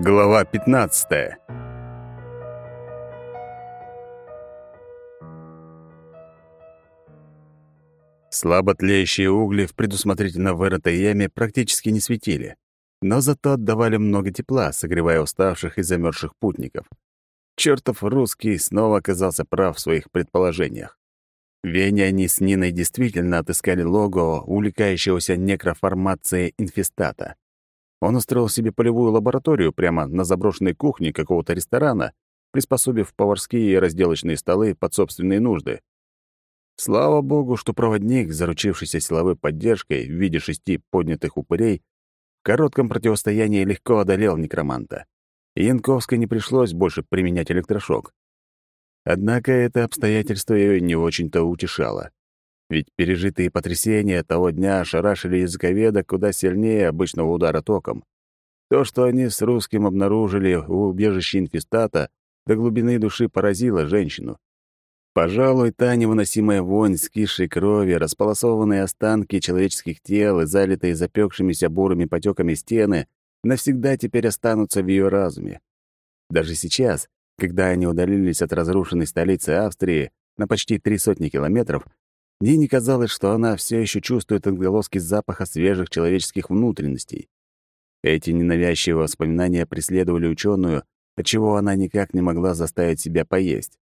Глава 15. Слабо тлеющие угли в предусмотрительно вырытой яме практически не светили, но зато отдавали много тепла, согревая уставших и замерзших путников. Чертов русский снова оказался прав в своих предположениях. В Вене они с Ниной действительно отыскали лого увлекающегося некроформацией инфестата. Он устроил себе полевую лабораторию прямо на заброшенной кухне какого-то ресторана, приспособив поварские и разделочные столы под собственные нужды. Слава богу, что проводник, заручившийся силовой поддержкой в виде шести поднятых упырей, в коротком противостоянии легко одолел некроманта. И Янковской не пришлось больше применять электрошок. Однако это обстоятельство ее не очень-то утешало. Ведь пережитые потрясения того дня ошарашили языковеда куда сильнее обычного удара током. То, что они с русским обнаружили у убежища инфестата, до глубины души поразило женщину. Пожалуй, та невыносимая вонь скисшей крови, располосованные останки человеческих тел и залитые запекшимися бурыми потеками стены навсегда теперь останутся в ее разуме. Даже сейчас, когда они удалились от разрушенной столицы Австрии на почти три сотни километров, Нине казалось, что она все еще чувствует отголоски запаха свежих человеческих внутренностей. Эти ненавязчивые воспоминания преследовали ученую, отчего она никак не могла заставить себя поесть.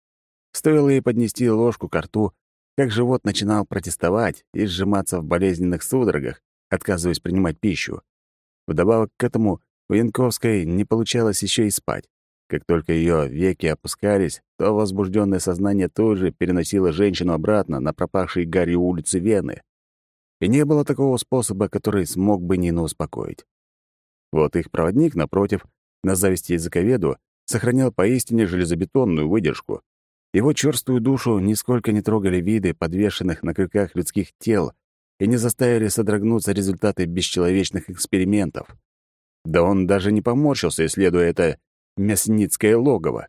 Стоило ей поднести ложку к рту, как живот начинал протестовать и сжиматься в болезненных судорогах, отказываясь принимать пищу. Вдобавок к этому у Янковской не получалось еще и спать. Как только ее веки опускались, то возбужденное сознание тут же переносило женщину обратно на пропавшие гарью улицы Вены. И не было такого способа, который смог бы Нину успокоить. Вот их проводник, напротив, на зависти языковеду, сохранял поистине железобетонную выдержку. Его черствую душу нисколько не трогали виды подвешенных на крюках людских тел и не заставили содрогнуться результаты бесчеловечных экспериментов. Да он даже не поморщился, исследуя это мясницкое логово.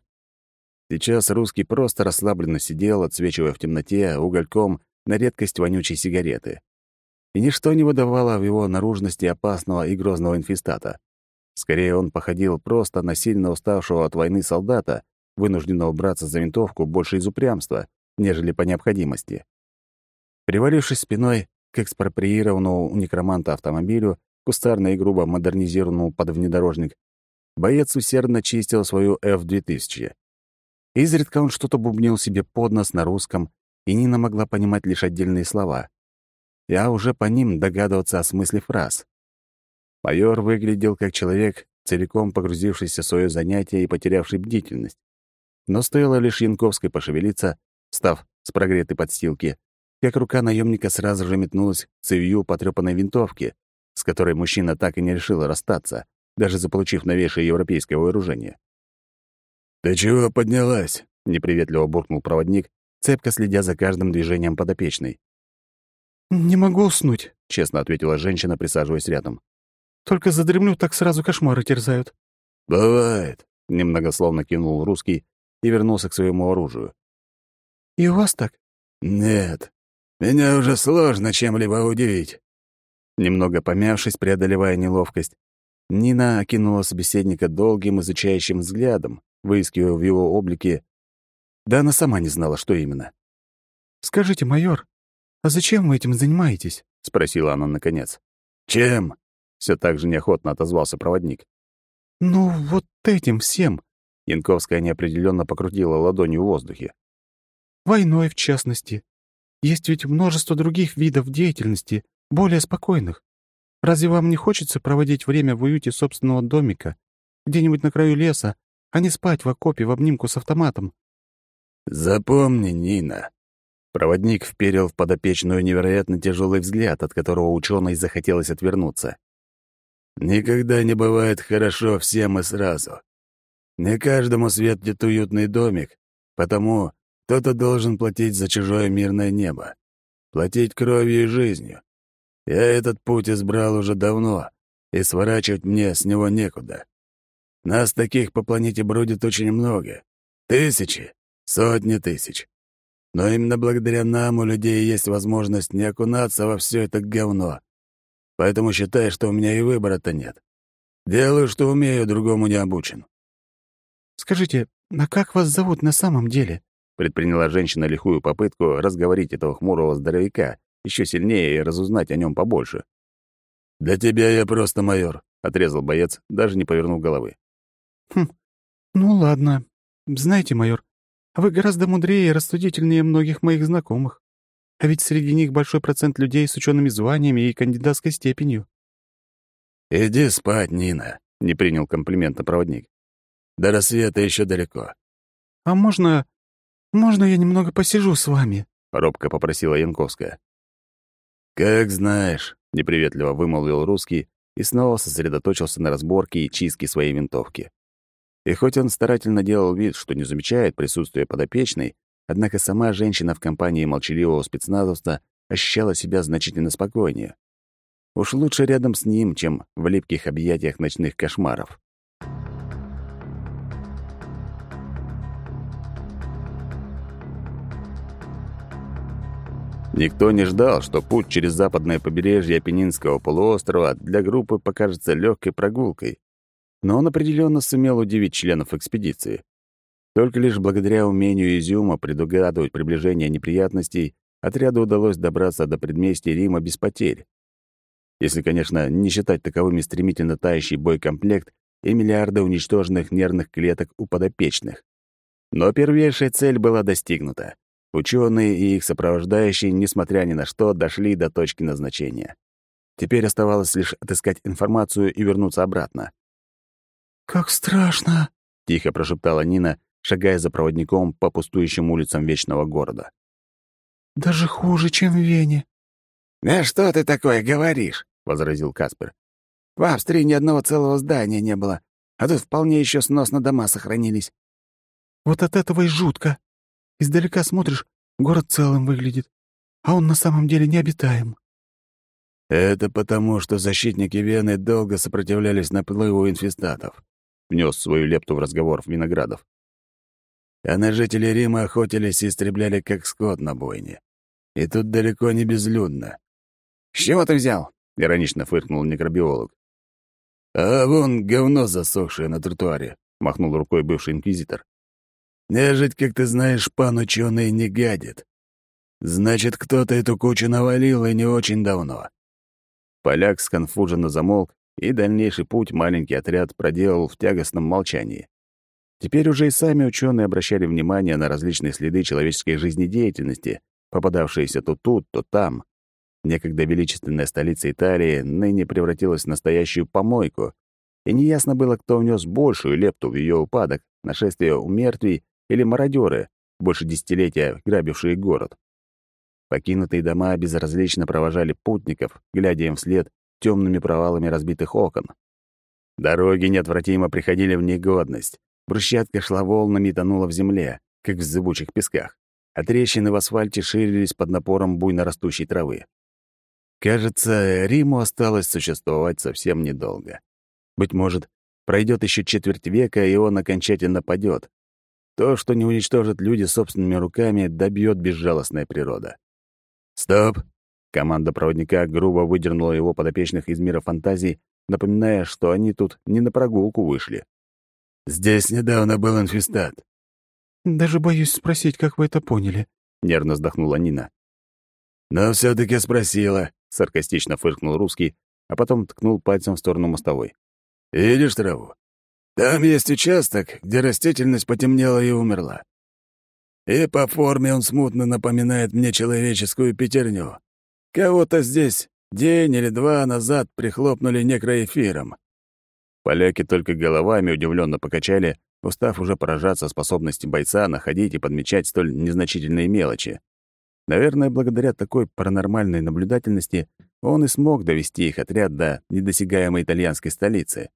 Сейчас русский просто расслабленно сидел, отсвечивая в темноте угольком на редкость вонючей сигареты. И ничто не выдавало в его наружности опасного и грозного инфестата. Скорее, он походил просто на сильно уставшего от войны солдата, вынужденного браться за винтовку больше из упрямства, нежели по необходимости. Привалившись спиной к экспроприированному у некроманта автомобилю, кустарно и грубо модернизированному под внедорожник, боец усердно чистил свою F-2000. Изредка он что-то бубнил себе под нос на русском, и Нина могла понимать лишь отдельные слова. Я уже по ним догадываться о смысле фраз. Майор выглядел как человек, целиком погрузившийся в свое занятие и потерявший бдительность. Но стоило лишь Янковской пошевелиться, став с прогретой подстилки, как рука наемника сразу же метнулась к цевью потрёпанной винтовки, с которой мужчина так и не решил расстаться даже заполучив новейшее европейское вооружение. «Ты чего поднялась?» — неприветливо буркнул проводник, цепко следя за каждым движением подопечной. «Не могу уснуть», — честно ответила женщина, присаживаясь рядом. «Только задремлю, так сразу кошмары терзают». «Бывает», — немногословно кинул русский и вернулся к своему оружию. «И у вас так?» «Нет. Меня уже сложно чем-либо удивить». Немного помявшись, преодолевая неловкость, Нина окинула собеседника долгим изучающим взглядом, выискивая в его облике... Да она сама не знала, что именно. «Скажите, майор, а зачем вы этим занимаетесь?» — спросила она наконец. «Чем?» — все так же неохотно отозвался проводник. «Ну, вот этим всем!» — Янковская неопределенно покрутила ладонью в воздухе. «Войной, в частности. Есть ведь множество других видов деятельности, более спокойных. Разве вам не хочется проводить время в уюте собственного домика, где-нибудь на краю леса, а не спать в окопе в обнимку с автоматом?» «Запомни, Нина». Проводник вперил в подопечную невероятно тяжелый взгляд, от которого ученой захотелось отвернуться. «Никогда не бывает хорошо всем и сразу. Не каждому светит уютный домик, потому кто-то должен платить за чужое мирное небо, платить кровью и жизнью. Я этот путь избрал уже давно, и сворачивать мне с него некуда. Нас таких по планете бродит очень много. Тысячи, сотни тысяч. Но именно благодаря нам у людей есть возможность не окунаться во все это говно. Поэтому считай, что у меня и выбора-то нет. Делаю, что умею, другому не обучен». «Скажите, а как вас зовут на самом деле?» предприняла женщина лихую попытку разговорить этого хмурого здоровяка, еще сильнее и разузнать о нем побольше. «Для тебя я просто майор», — отрезал боец, даже не повернув головы. «Хм, ну ладно. Знаете, майор, вы гораздо мудрее и рассудительнее многих моих знакомых. А ведь среди них большой процент людей с учеными званиями и кандидатской степенью». «Иди спать, Нина», — не принял комплимента проводник. «До рассвета еще далеко». «А можно... можно я немного посижу с вами?» — робко попросила Янковская. «Как знаешь», — неприветливо вымолвил русский и снова сосредоточился на разборке и чистке своей винтовки. И хоть он старательно делал вид, что не замечает присутствие подопечной, однако сама женщина в компании молчаливого спецназовца ощущала себя значительно спокойнее. Уж лучше рядом с ним, чем в липких объятиях ночных кошмаров. Никто не ждал, что путь через западное побережье Апеннинского полуострова для группы покажется легкой прогулкой. Но он определенно сумел удивить членов экспедиции. Только лишь благодаря умению Изюма предугадывать приближение неприятностей отряду удалось добраться до предместья Рима без потерь. Если, конечно, не считать таковыми стремительно тающий боекомплект и миллиарды уничтоженных нервных клеток у подопечных. Но первейшая цель была достигнута. Ученые и их сопровождающие, несмотря ни на что, дошли до точки назначения. Теперь оставалось лишь отыскать информацию и вернуться обратно. «Как страшно!» — тихо прошептала Нина, шагая за проводником по пустующим улицам Вечного города. «Даже хуже, чем в Вене». «Да что ты такое говоришь?» — возразил Каспер. «В Австрии ни одного целого здания не было, а тут вполне еще сносно дома сохранились». «Вот от этого и жутко», Издалека смотришь, город целым выглядит, а он на самом деле необитаем. Это потому, что защитники Вены долго сопротивлялись наплыву инфестатов, внес свою лепту в разговор Виноградов. А на жителей Рима охотились и истребляли как скот на бойне. И тут далеко не безлюдно. «С чего ты взял?» — иронично фыркнул некробиолог. «А вон говно засохшее на тротуаре», — махнул рукой бывший инквизитор. Нежить, как ты знаешь, пан ученый не гадит. Значит, кто-то эту кучу навалил и не очень давно. Поляк сконфуженно замолк, и дальнейший путь маленький отряд проделал в тягостном молчании. Теперь уже и сами ученые обращали внимание на различные следы человеческой жизнедеятельности, попадавшиеся то тут, то там. Некогда величественная столица Италии ныне превратилась в настоящую помойку, и неясно было, кто внес большую лепту в ее упадок, нашествие у мертвей или мародеры, больше десятилетия грабившие город. Покинутые дома безразлично провожали путников, глядя им вслед темными провалами разбитых окон. Дороги неотвратимо приходили в негодность. Брусчатка шла волнами и тонула в земле, как в зыбучих песках, а трещины в асфальте ширились под напором буйно растущей травы. Кажется, Риму осталось существовать совсем недолго. Быть может, пройдет еще четверть века, и он окончательно падет, то, что не уничтожат люди собственными руками, добьет безжалостная природа. «Стоп!» Команда проводника грубо выдернула его подопечных из мира фантазий, напоминая, что они тут не на прогулку вышли. «Здесь недавно был инфестат». «Даже боюсь спросить, как вы это поняли», — нервно вздохнула Нина. «Но все таки спросила», — саркастично фыркнул русский, а потом ткнул пальцем в сторону мостовой. «Видишь траву? Там есть участок, где растительность потемнела и умерла. И по форме он смутно напоминает мне человеческую пятерню. Кого-то здесь день или два назад прихлопнули некроэфиром. Поляки только головами удивленно покачали, устав уже поражаться способности бойца находить и подмечать столь незначительные мелочи. Наверное, благодаря такой паранормальной наблюдательности он и смог довести их отряд до недосягаемой итальянской столицы.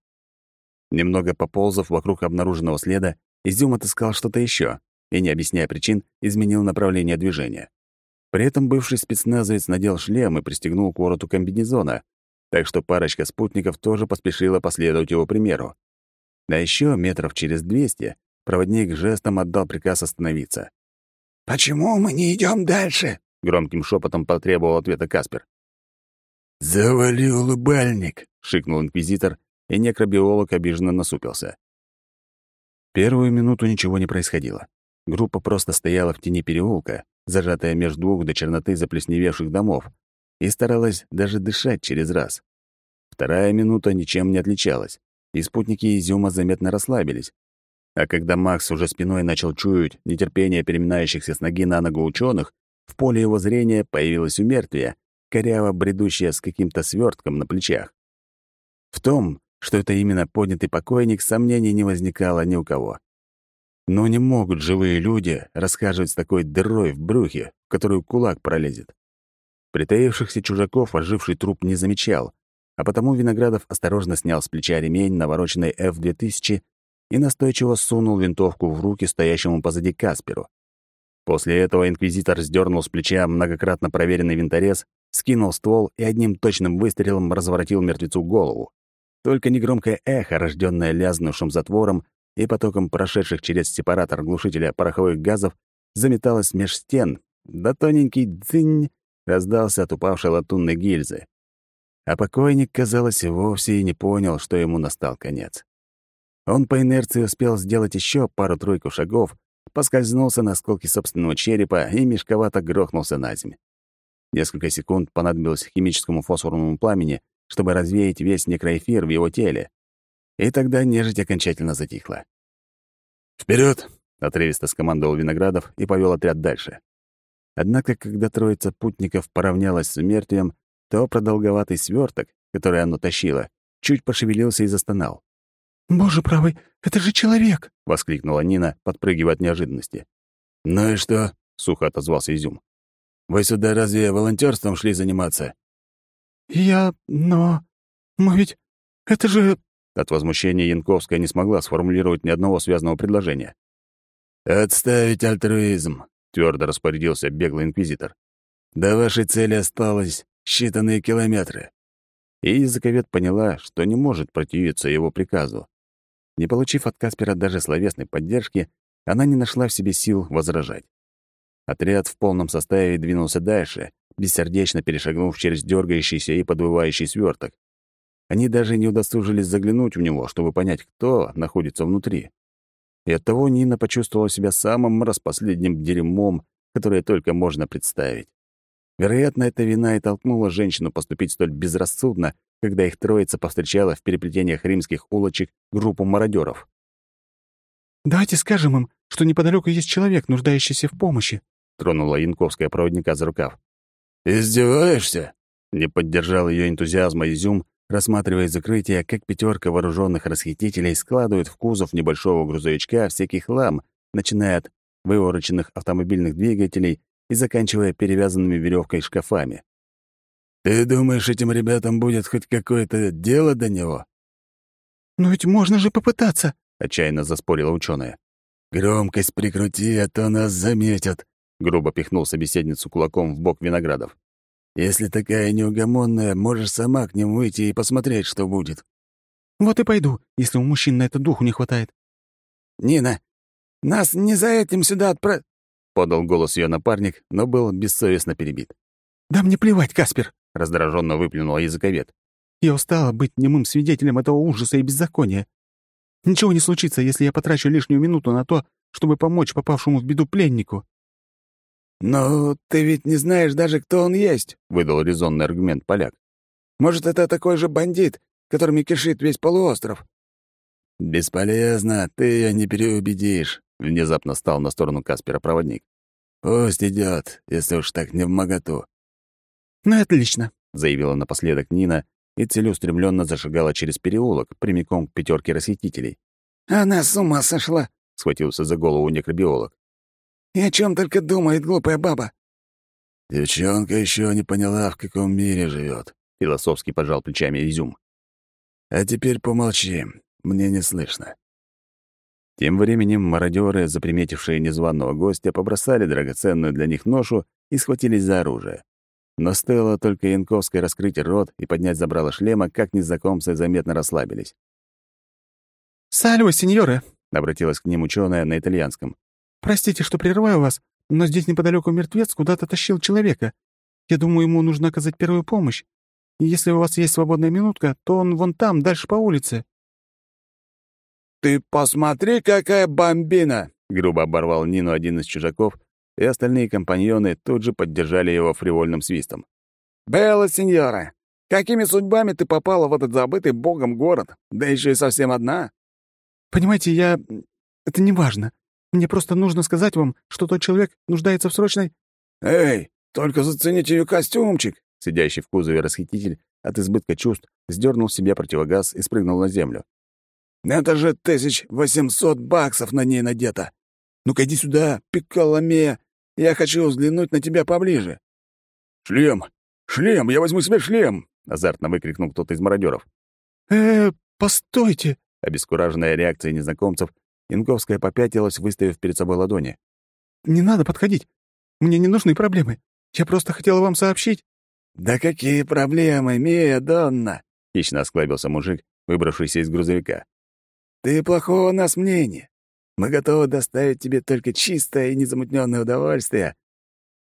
Немного поползав вокруг обнаруженного следа, Изюм отыскал что-то еще и, не объясняя причин, изменил направление движения. При этом бывший спецназовец надел шлем и пристегнул к вороту комбинезона, так что парочка спутников тоже поспешила последовать его примеру. А еще метров через двести проводник жестом отдал приказ остановиться. «Почему мы не идем дальше?» — громким шепотом потребовал ответа Каспер. «Завали улыбальник!» — шикнул инквизитор и некробиолог обиженно насупился. Первую минуту ничего не происходило. Группа просто стояла в тени переулка, зажатая между двух до черноты заплесневевших домов, и старалась даже дышать через раз. Вторая минута ничем не отличалась, и спутники Изюма заметно расслабились. А когда Макс уже спиной начал чуять нетерпение переминающихся с ноги на ногу ученых, в поле его зрения появилось умертвие, коряво бредущее с каким-то свертком на плечах. В том, что это именно поднятый покойник, сомнений не возникало ни у кого. Но не могут живые люди рассказывать с такой дырой в брюхе, в которую кулак пролезет. Притаившихся чужаков оживший труп не замечал, а потому Виноградов осторожно снял с плеча ремень навороченной F-2000 и настойчиво сунул винтовку в руки стоящему позади Касперу. После этого инквизитор сдернул с плеча многократно проверенный винторез, скинул ствол и одним точным выстрелом разворотил мертвецу голову. Только негромкое эхо, рождённое лязнувшим затвором и потоком прошедших через сепаратор глушителя пороховых газов, заметалось меж стен, да тоненький дзынь раздался от упавшей латунной гильзы. А покойник, казалось, вовсе и не понял, что ему настал конец. Он по инерции успел сделать еще пару-тройку шагов, поскользнулся на осколке собственного черепа и мешковато грохнулся на землю. Несколько секунд понадобилось химическому фосфорному пламени, чтобы развеять весь некроэфир в его теле. И тогда нежить окончательно затихла. «Вперед!» — отрывисто скомандовал Виноградов и повел отряд дальше. Однако, когда троица путников поравнялась с мертвием, то продолговатый сверток, который оно тащило, чуть пошевелился и застонал. «Боже правый, это же человек!» — воскликнула Нина, подпрыгивая от неожиданности. «Ну и что?» — сухо отозвался Изюм. «Вы сюда разве волонтерством шли заниматься?» «Я... но... мы ведь... это же...» От возмущения Янковская не смогла сформулировать ни одного связанного предложения. «Отставить альтруизм», — твердо распорядился беглый инквизитор. «До вашей цели осталось считанные километры». И языковед поняла, что не может противиться его приказу. Не получив от Каспера даже словесной поддержки, она не нашла в себе сил возражать. Отряд в полном составе двинулся дальше, бессердечно перешагнув через дергающийся и подвывающий сверток. Они даже не удосужились заглянуть в него, чтобы понять, кто находится внутри. И оттого Нина почувствовала себя самым распоследним дерьмом, которое только можно представить. Вероятно, эта вина и толкнула женщину поступить столь безрассудно, когда их троица повстречала в переплетениях римских улочек группу мародеров. «Давайте скажем им, что неподалеку есть человек, нуждающийся в помощи», — тронула Янковская проводника за рукав. «Издеваешься?» — не поддержал ее энтузиазма Изюм, рассматривая закрытие, как пятерка вооруженных расхитителей складывают в кузов небольшого грузовичка всякий хлам, начиная от вывороченных автомобильных двигателей и заканчивая перевязанными веревкой шкафами. «Ты думаешь, этим ребятам будет хоть какое-то дело до него?» «Но ведь можно же попытаться», — отчаянно заспорила ученая. «Громкость прикрути, а то нас заметят», — грубо пихнул собеседницу кулаком в бок Виноградов. «Если такая неугомонная, можешь сама к ним выйти и посмотреть, что будет». «Вот и пойду, если у мужчин на это духу не хватает». «Нина, нас не за этим сюда отправ...» — подал голос ее напарник, но был бессовестно перебит. «Да мне плевать, Каспер!» — раздраженно выплюнула языковед. «Я устала быть немым свидетелем этого ужаса и беззакония. Ничего не случится, если я потрачу лишнюю минуту на то, чтобы помочь попавшему в беду пленнику». «Но ты ведь не знаешь даже, кто он есть», — выдал резонный аргумент поляк. «Может, это такой же бандит, которыми кишит весь полуостров?» «Бесполезно, ты ее не переубедишь», — внезапно стал на сторону Каспера проводник. «Пусть идет, если уж так не в моготу». «Ну отлично», — заявила напоследок Нина и целеустремленно зашагала через переулок прямиком к пятерке расхитителей. «Она с ума сошла», — схватился за голову некробиолог. И о чем только думает глупая баба?» «Девчонка еще не поняла, в каком мире живет», — философски пожал плечами Изюм. «А теперь помолчи, мне не слышно». Тем временем мародеры, заприметившие незваного гостя, побросали драгоценную для них ношу и схватились за оружие. Но стоило только Янковской раскрыть рот и поднять забрало шлема, как незнакомцы заметно расслабились. «Сальво, сеньоры!» — обратилась к ним ученая на итальянском. «Простите, что прерываю вас, но здесь неподалеку мертвец куда-то тащил человека. Я думаю, ему нужно оказать первую помощь. Если у вас есть свободная минутка, то он вон там, дальше по улице». «Ты посмотри, какая бомбина!» — грубо оборвал Нину один из чужаков, и остальные компаньоны тут же поддержали его фривольным свистом. «Белла, сеньора, какими судьбами ты попала в этот забытый богом город, да еще и совсем одна?» «Понимаете, я... Это не важно. Мне просто нужно сказать вам, что тот человек нуждается в срочной...» «Эй, только зацените ее костюмчик!» Сидящий в кузове расхититель от избытка чувств сдернул с себя противогаз и спрыгнул на землю. «Это же тысяч восемьсот баксов на ней надето! Ну-ка иди сюда, Пикколомея, я хочу взглянуть на тебя поближе». «Шлем! Шлем! Я возьму себе шлем!» — азартно выкрикнул кто-то из мародеров. «Э, постойте!» Обескураженная реакцией незнакомцев, Янковская попятилась, выставив перед собой ладони. «Не надо подходить. Мне не нужны проблемы. Я просто хотела вам сообщить». «Да какие проблемы, Мия Донна?» — хищно осклабился мужик, выбравшийся из грузовика. «Ты плохого у нас мнения. Мы готовы доставить тебе только чистое и незамутненное удовольствие».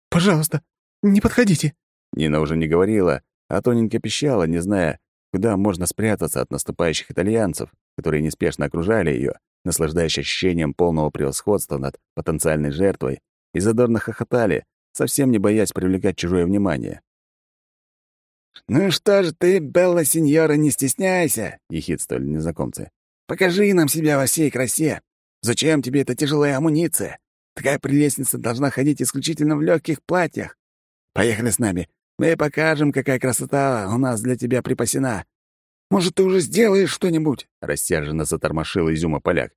«Пожалуйста, не подходите». Нина уже не говорила, а тоненько пищала, не зная, куда можно спрятаться от наступающих итальянцев, которые неспешно окружали ее, наслаждаясь ощущением полного превосходства над потенциальной жертвой, и задорно хохотали, совсем не боясь привлекать чужое внимание. «Ну что ж ты, Белла Синьора, не стесняйся!» — ехидствовали незнакомцы. «Покажи нам себя во всей красе. Зачем тебе эта тяжелая амуниция? Такая прелестница должна ходить исключительно в легких платьях. Поехали с нами. Мы покажем, какая красота у нас для тебя припасена. Может, ты уже сделаешь что-нибудь?» — рассерженно затормошил изюма поляк.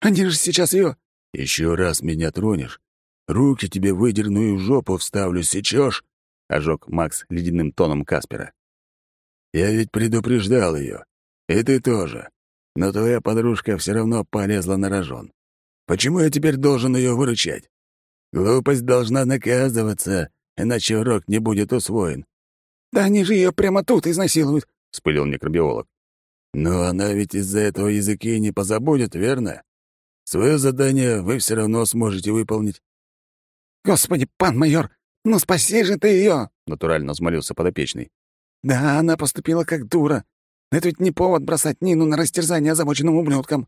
«Они же сейчас ее...» «Еще раз меня тронешь, руки тебе выдерну и в жопу вставлю, сечешь?» — ожег Макс ледяным тоном Каспера. «Я ведь предупреждал ее. И ты тоже. Но твоя подружка все равно полезла на рожон. Почему я теперь должен ее выручать? Глупость должна наказываться, иначе урок не будет усвоен». «Да они же ее прямо тут изнасилуют», — вспылил некробиолог. «Но она ведь из-за этого языки не позабудет, верно? Свое задание вы все равно сможете выполнить». «Господи, пан майор, ну спаси же ты ее!» — натурально взмолился подопечный. «Да, она поступила как дура. Но это ведь не повод бросать Нину на растерзание озабоченным ублюдкам».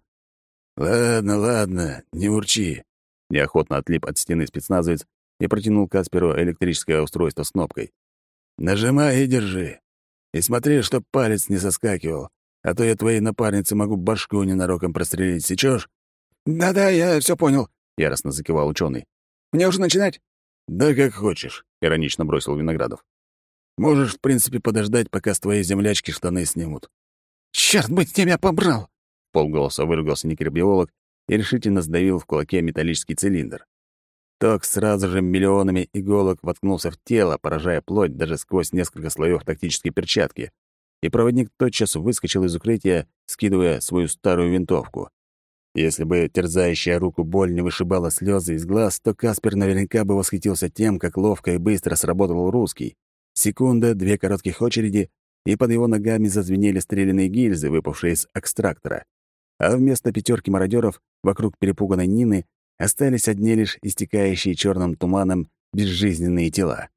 «Ладно, ладно, не урчи». Неохотно отлип от стены спецназовец и протянул Касперу электрическое устройство с кнопкой. «Нажимай и держи. И смотри, чтоб палец не соскакивал, а то я твоей напарнице могу башку ненароком прострелить, сечешь?» «Да-да, я все понял», — яростно закивал ученый. «Мне уже начинать?» «Да как хочешь», — иронично бросил Виноградов. «Можешь, в принципе, подождать, пока с твоей землячки штаны снимут». «Черт бы тебя побрал!» — полголоса выругался некробиолог и решительно сдавил в кулаке металлический цилиндр. Ток сразу же миллионами иголок воткнулся в тело, поражая плоть даже сквозь несколько слоев тактической перчатки, и проводник тотчас выскочил из укрытия, скидывая свою старую винтовку. Если бы терзающая руку боль не вышибала слезы из глаз, то Каспер наверняка бы восхитился тем, как ловко и быстро сработал русский. Секунда, две коротких очереди, и под его ногами зазвенели стрелянные гильзы, выпавшие из экстрактора. А вместо пятерки мародеров вокруг перепуганной Нины остались одни лишь истекающие черным туманом безжизненные тела.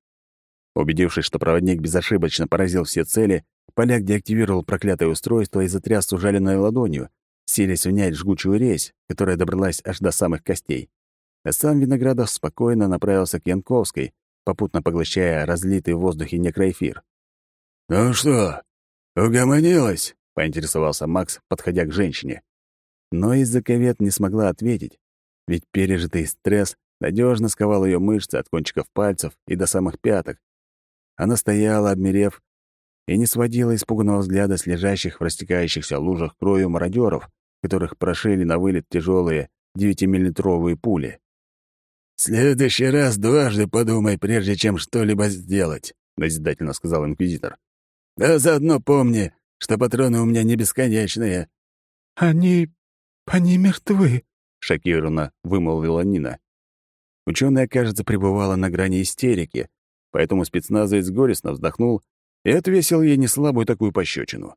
Убедившись, что проводник безошибочно поразил все цели, поляк деактивировал проклятое устройство и затряс ужаленной ладонью, силясь унять жгучую резь, которая добралась аж до самых костей. А сам Виноградов спокойно направился к Янковской, попутно поглощая разлитый в воздухе некроэфир. «Ну что, угомонилась?» — поинтересовался Макс, подходя к женщине. Но из-за ковет не смогла ответить, ведь пережитый стресс надежно сковал ее мышцы от кончиков пальцев и до самых пяток. Она стояла, обмерев, и не сводила испуганного взгляда с лежащих в растекающихся лужах кровью мародеров, которых прошили на вылет тяжелые девятимиллитровые пули. «В следующий раз дважды подумай, прежде чем что-либо сделать», — назидательно сказал инквизитор. «Да заодно помни, что патроны у меня не бесконечные». «Они... они мертвы», — шокированно вымолвила Нина. Ученая, кажется, пребывала на грани истерики, поэтому спецназовец горестно вздохнул и отвесил ей неслабую такую пощечину.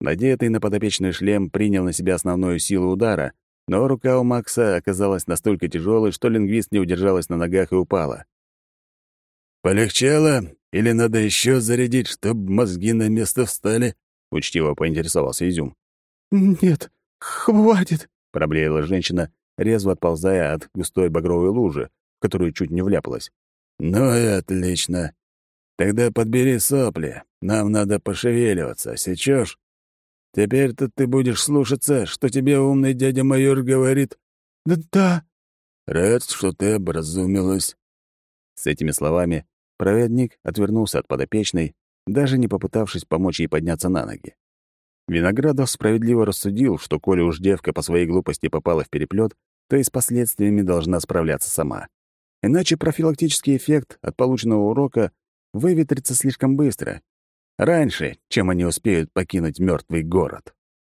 Надетый на подопечный шлем принял на себя основную силу удара, но рука у Макса оказалась настолько тяжелой, что лингвист не удержалась на ногах и упала. «Полегчало?» Или надо еще зарядить, чтобы мозги на место встали?» — учтиво поинтересовался Изюм. «Нет, хватит!» — проблеяла женщина, резво отползая от густой багровой лужи, в которую чуть не вляпалась. «Ну и отлично. Тогда подбери сопли. Нам надо пошевеливаться, сечешь? Теперь-то ты будешь слушаться, что тебе умный дядя майор говорит?» «Да-да». «Рад, что ты образумилась». С этими словами проводник отвернулся от подопечной, даже не попытавшись помочь ей подняться на ноги. Виноградов справедливо рассудил, что коли уж девка по своей глупости попала в переплет, то и с последствиями должна справляться сама. Иначе профилактический эффект от полученного урока выветрится слишком быстро, раньше, чем они успеют покинуть мертвый город.